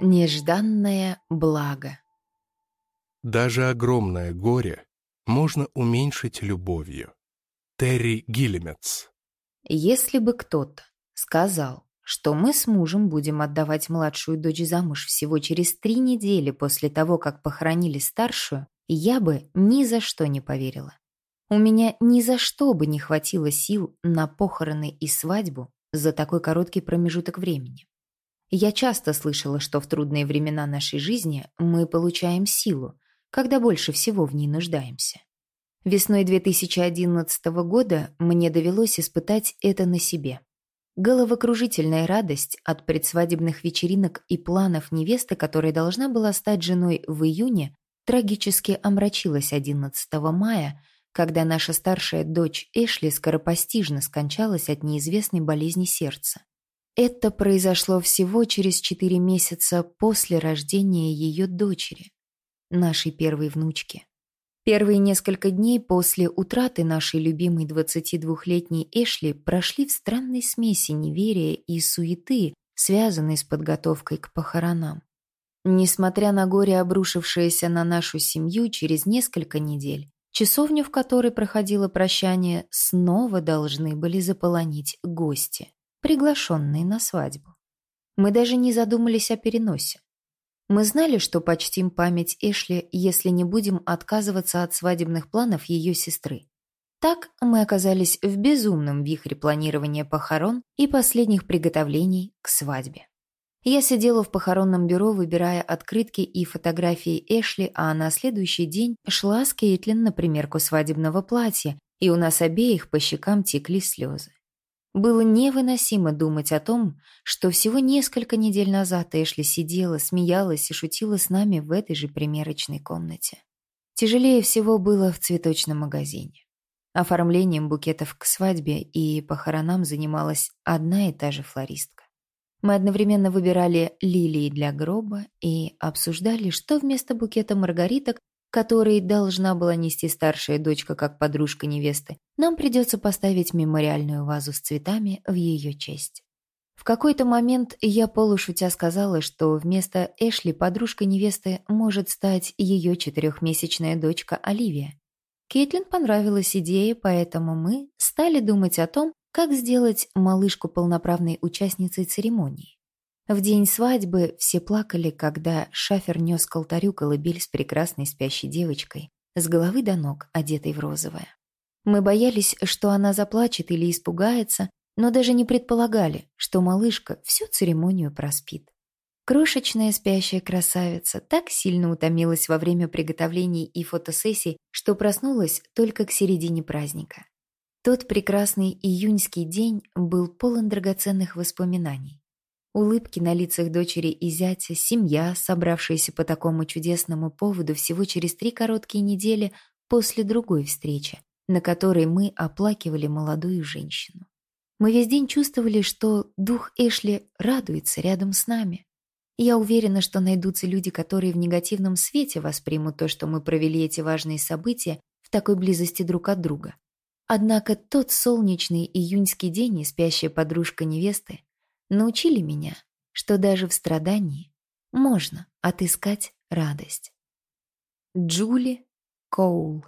Нежданное благо. Даже огромное горе можно уменьшить любовью. Терри Гиллемец. Если бы кто-то сказал, что мы с мужем будем отдавать младшую дочь замуж всего через три недели после того, как похоронили старшую, я бы ни за что не поверила. У меня ни за что бы не хватило сил на похороны и свадьбу за такой короткий промежуток времени. Я часто слышала, что в трудные времена нашей жизни мы получаем силу, когда больше всего в ней нуждаемся. Весной 2011 года мне довелось испытать это на себе. Головокружительная радость от предсвадебных вечеринок и планов невесты, которая должна была стать женой в июне, трагически омрачилась 11 мая, когда наша старшая дочь Эшли скоропостижно скончалась от неизвестной болезни сердца. Это произошло всего через четыре месяца после рождения ее дочери, нашей первой внучки. Первые несколько дней после утраты нашей любимой 22-летней Эшли прошли в странной смеси неверия и суеты, связанной с подготовкой к похоронам. Несмотря на горе, обрушившееся на нашу семью через несколько недель, часовню, в которой проходило прощание, снова должны были заполонить гости приглашенные на свадьбу. Мы даже не задумались о переносе. Мы знали, что почтим память Эшли, если не будем отказываться от свадебных планов ее сестры. Так мы оказались в безумном вихре планирования похорон и последних приготовлений к свадьбе. Я сидела в похоронном бюро, выбирая открытки и фотографии Эшли, а на следующий день шла с Кейтлин на примерку свадебного платья, и у нас обеих по щекам текли слезы. Было невыносимо думать о том, что всего несколько недель назад Эшли сидела, смеялась и шутила с нами в этой же примерочной комнате. Тяжелее всего было в цветочном магазине. Оформлением букетов к свадьбе и похоронам занималась одна и та же флористка. Мы одновременно выбирали лилии для гроба и обсуждали, что вместо букета маргариток который должна была нести старшая дочка как подружка невесты, нам придется поставить мемориальную вазу с цветами в ее честь. В какой-то момент я полушутя сказала, что вместо Эшли подружка невесты может стать ее четырехмесячная дочка Оливия. Кейтлин понравилась идея, поэтому мы стали думать о том, как сделать малышку полноправной участницей церемонии. В день свадьбы все плакали, когда шафер нес к алтарю колыбель с прекрасной спящей девочкой, с головы до ног, одетой в розовое. Мы боялись, что она заплачет или испугается, но даже не предполагали, что малышка всю церемонию проспит. Крошечная спящая красавица так сильно утомилась во время приготовлений и фотосессий, что проснулась только к середине праздника. Тот прекрасный июньский день был полон драгоценных воспоминаний. Улыбки на лицах дочери и зятя, семья, собравшаяся по такому чудесному поводу всего через три короткие недели после другой встречи, на которой мы оплакивали молодую женщину. Мы весь день чувствовали, что дух Эшли радуется рядом с нами. Я уверена, что найдутся люди, которые в негативном свете воспримут то, что мы провели эти важные события в такой близости друг от друга. Однако тот солнечный июньский день и спящая подружка невесты научили меня, что даже в страдании можно отыскать радость. Джули Коул